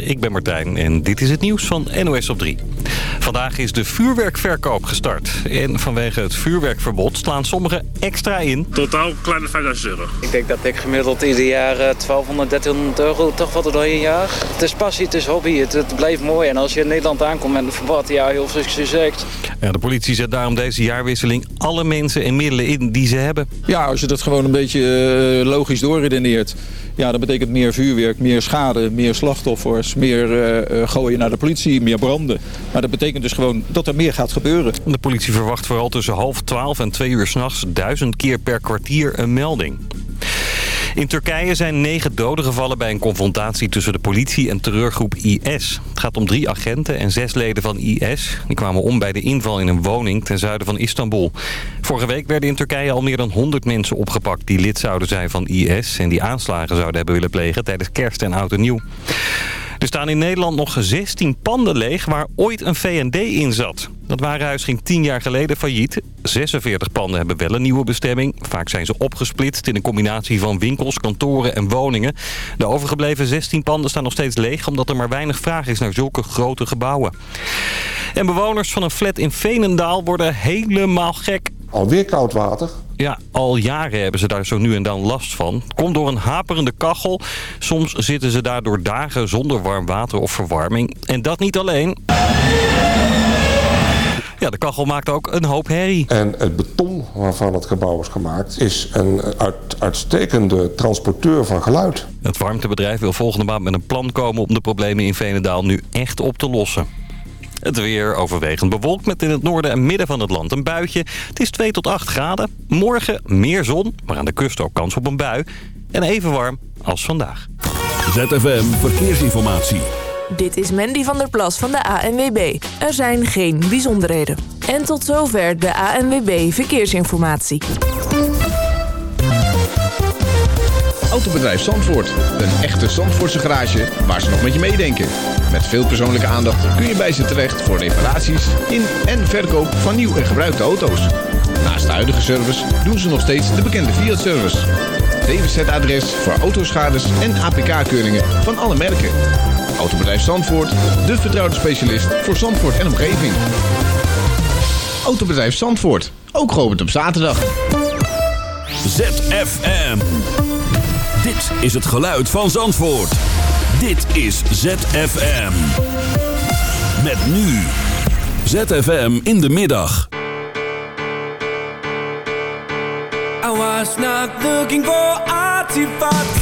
Ik ben Martijn en dit is het nieuws van NOS op 3. Vandaag is de vuurwerkverkoop gestart. En vanwege het vuurwerkverbod slaan sommigen extra in. Totaal kleine 5000 euro. Ik denk dat ik gemiddeld ieder jaar 1200, 1300 euro toch wat door een jaar. Het is passie, het is hobby, het, het blijft mooi. En als je in Nederland aankomt met een verbod, ja, heel veel succes. Ja, de politie zet daarom deze jaarwisseling alle mensen en middelen in die ze hebben. Ja, als je dat gewoon een beetje uh, logisch doorredeneert... ja, dat betekent meer vuurwerk, meer schade, meer slachtoffers... meer uh, gooien naar de politie, meer branden. Maar dat betekent dus gewoon dat er meer gaat gebeuren. De politie verwacht vooral tussen half twaalf en twee uur s'nachts... duizend keer per kwartier een melding. In Turkije zijn negen doden gevallen bij een confrontatie tussen de politie en terreurgroep IS. Het gaat om drie agenten en zes leden van IS. Die kwamen om bij de inval in een woning ten zuiden van Istanbul. Vorige week werden in Turkije al meer dan 100 mensen opgepakt die lid zouden zijn van IS... en die aanslagen zouden hebben willen plegen tijdens kerst en oud en nieuw. Er staan in Nederland nog 16 panden leeg waar ooit een VND in zat. Dat warenhuis ging 10 jaar geleden failliet. 46 panden hebben wel een nieuwe bestemming. Vaak zijn ze opgesplitst in een combinatie van winkels, kantoren en woningen. De overgebleven 16 panden staan nog steeds leeg... omdat er maar weinig vraag is naar zulke grote gebouwen. En bewoners van een flat in Veenendaal worden helemaal gek. Alweer koud water? Ja, al jaren hebben ze daar zo nu en dan last van. Het komt door een haperende kachel. Soms zitten ze daardoor dagen zonder warm water of verwarming. En dat niet alleen. Ja, de kachel maakt ook een hoop herrie. En het beton waarvan het gebouw is gemaakt... is een uit, uitstekende transporteur van geluid. Het warmtebedrijf wil volgende maand met een plan komen... om de problemen in Veenendaal nu echt op te lossen. Het weer overwegend bewolkt met in het noorden en midden van het land een buitje. Het is 2 tot 8 graden. Morgen meer zon, maar aan de kust ook kans op een bui. En even warm als vandaag. ZFM Verkeersinformatie. Dit is Mandy van der Plas van de ANWB. Er zijn geen bijzonderheden. En tot zover de ANWB Verkeersinformatie. Autobedrijf Zandvoort. Een echte Zandvoortse garage waar ze nog met je meedenken. Met veel persoonlijke aandacht kun je bij ze terecht voor reparaties in en verkoop van nieuw en gebruikte auto's. Naast de huidige service doen ze nog steeds de bekende Fiat-service. DWZ-adres voor autoschades en APK-keuringen van alle merken. Autobedrijf Zandvoort, de vertrouwde specialist voor Zandvoort en omgeving. Autobedrijf Zandvoort, ook geopend op zaterdag. ZFM. Dit is het geluid van Zandvoort. Dit is ZFM. Met nu. ZFM in de middag. I was not looking for artifacts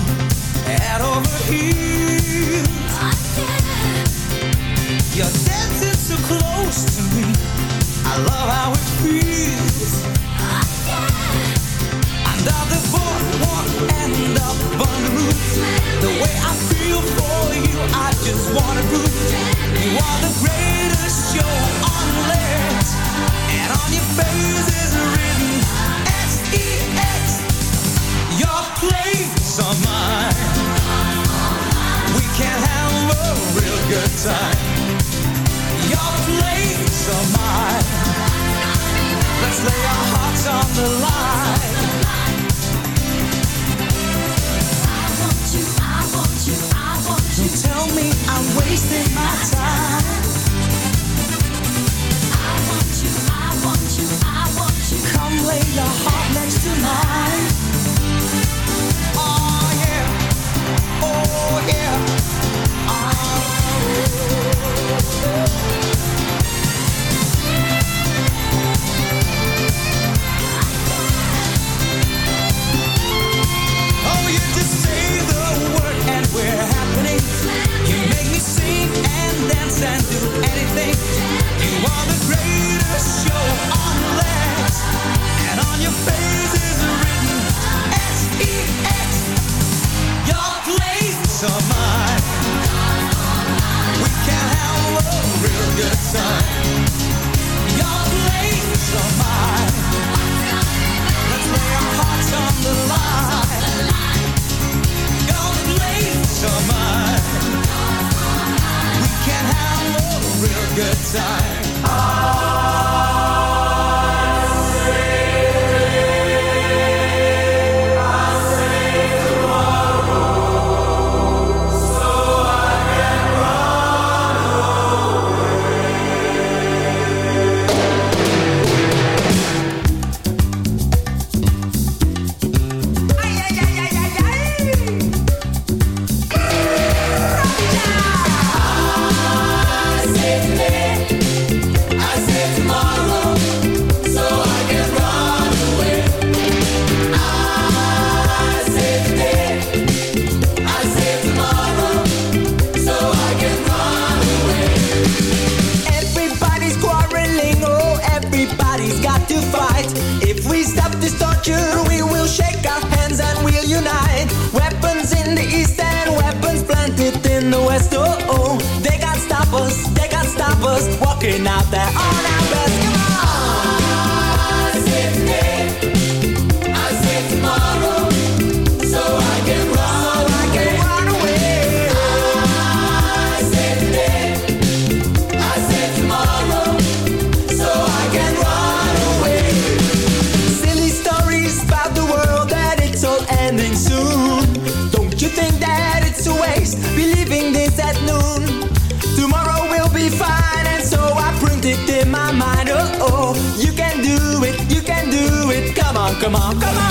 head over heels. Your dance is so close to me. I love how it feels. Under the boardwalk and up on the roof, the way I feel for you, I just wanna prove you are the greatest show on legs, and on your face is written S E X. Your place on mine can't have a real good time. Your place or mine. Let's lay our hearts on the line. have to fight. If we stop this torture, we will shake our hands and we'll unite. Weapons in the east and weapons planted in the west. Oh, oh. they can't stop us, they can't stop us. Walking out there on our come on, come on.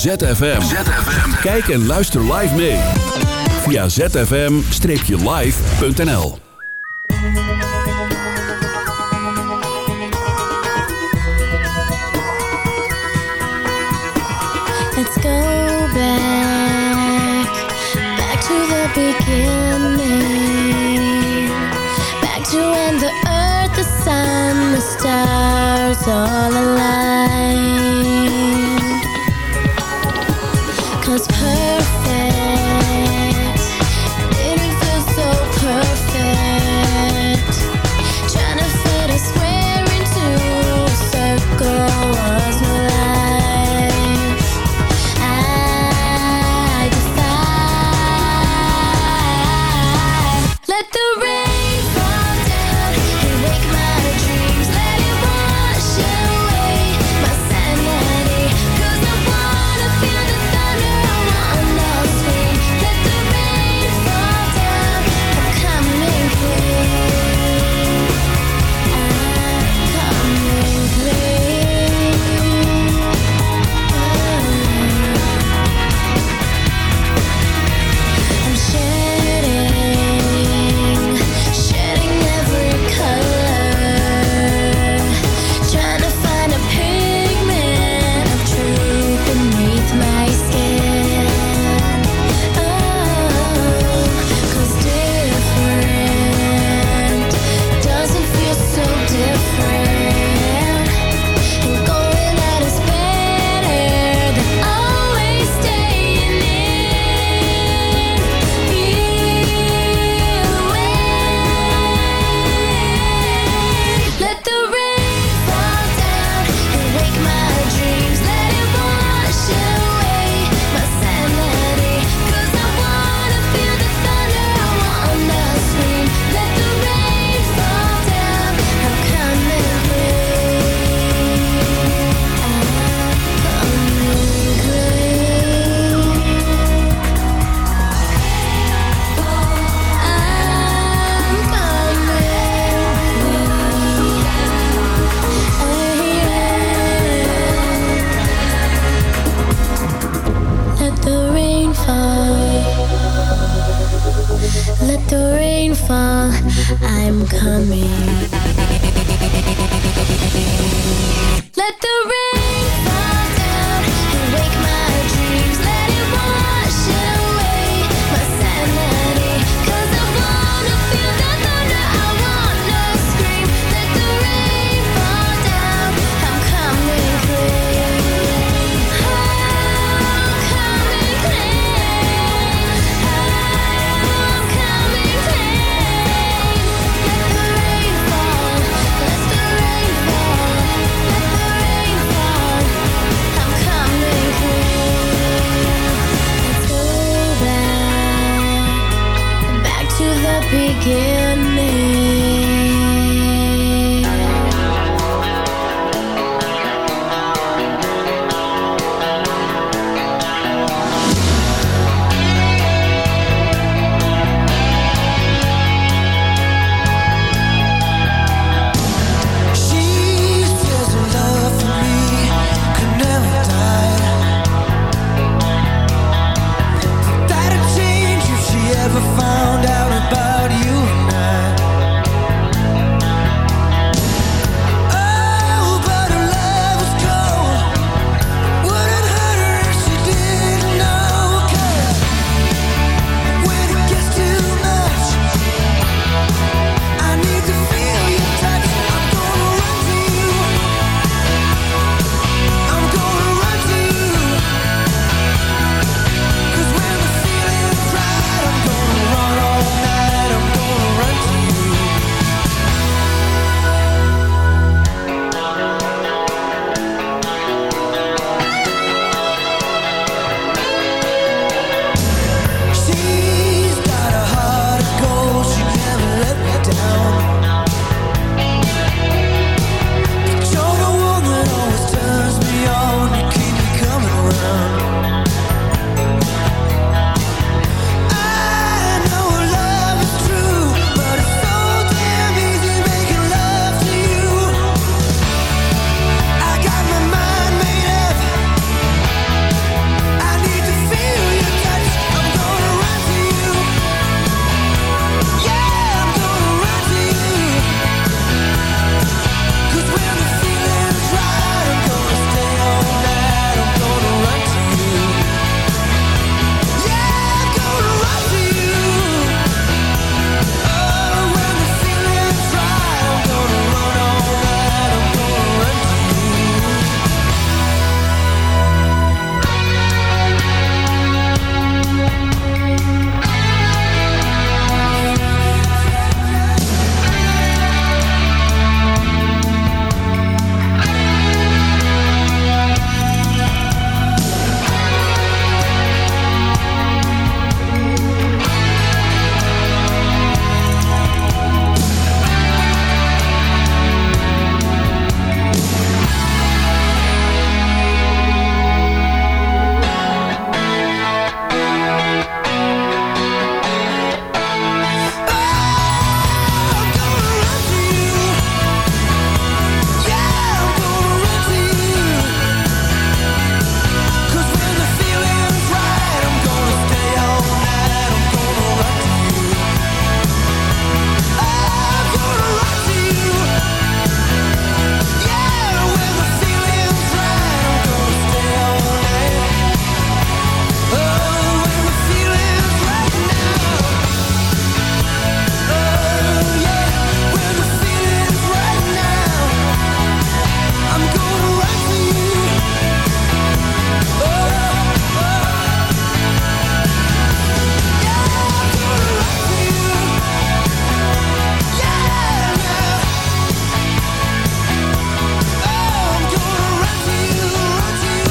ZFM. ZFM. Kijk en luister live mee. Via zfm-live.nl Let's go back, back to the beginning. Back to when the earth, the sun, the stars all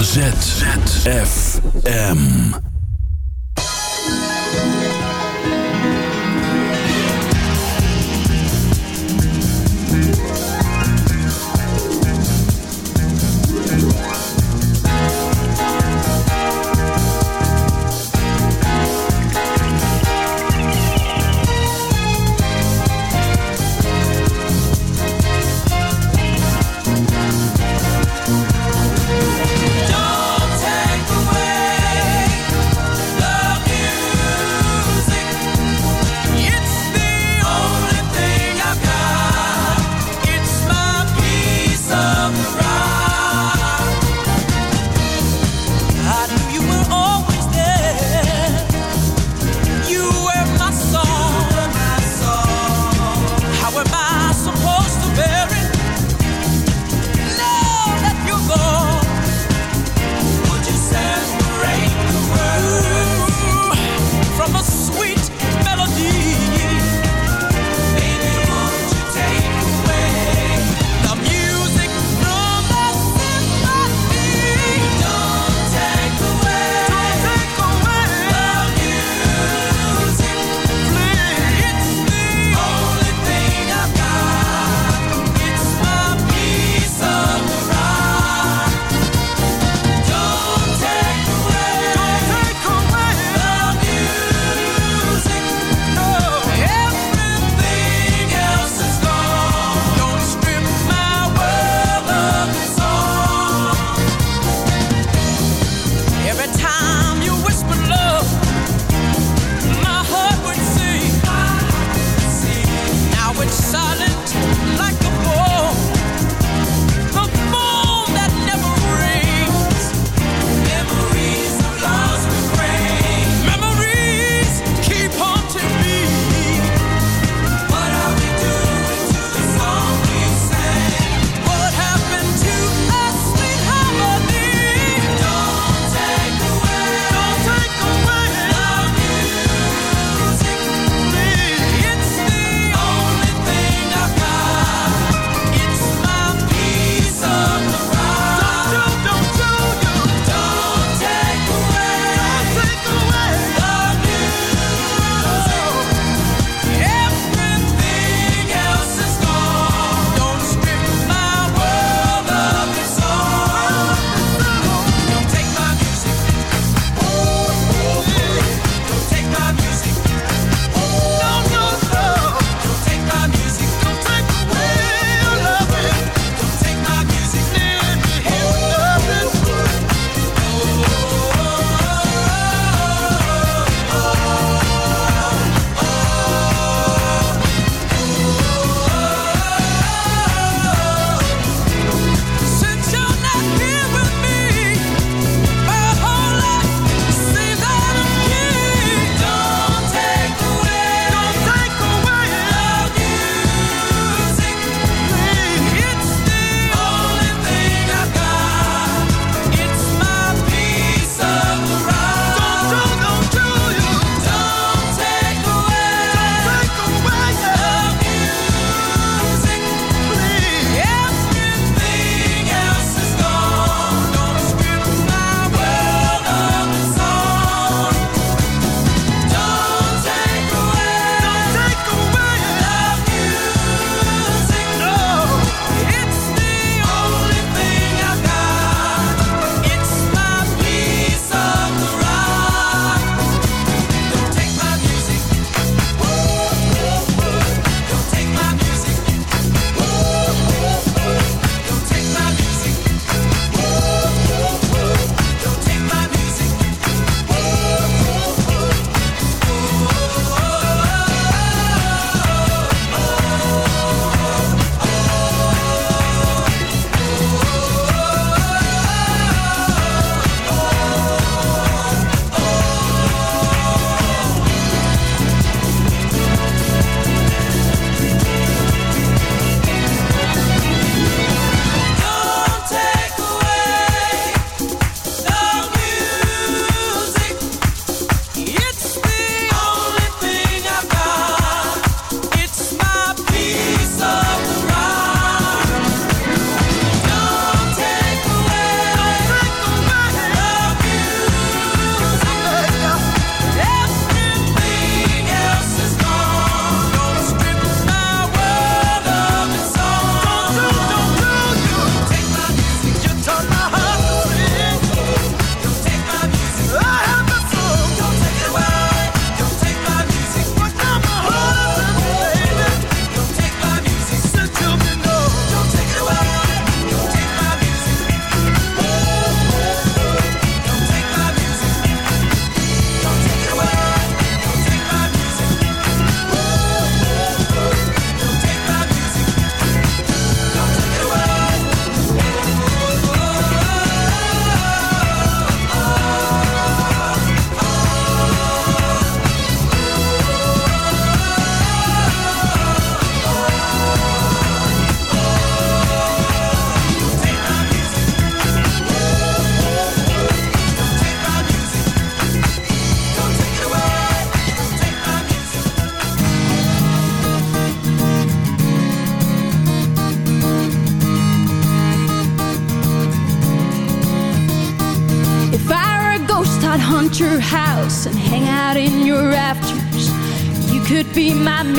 ZFM.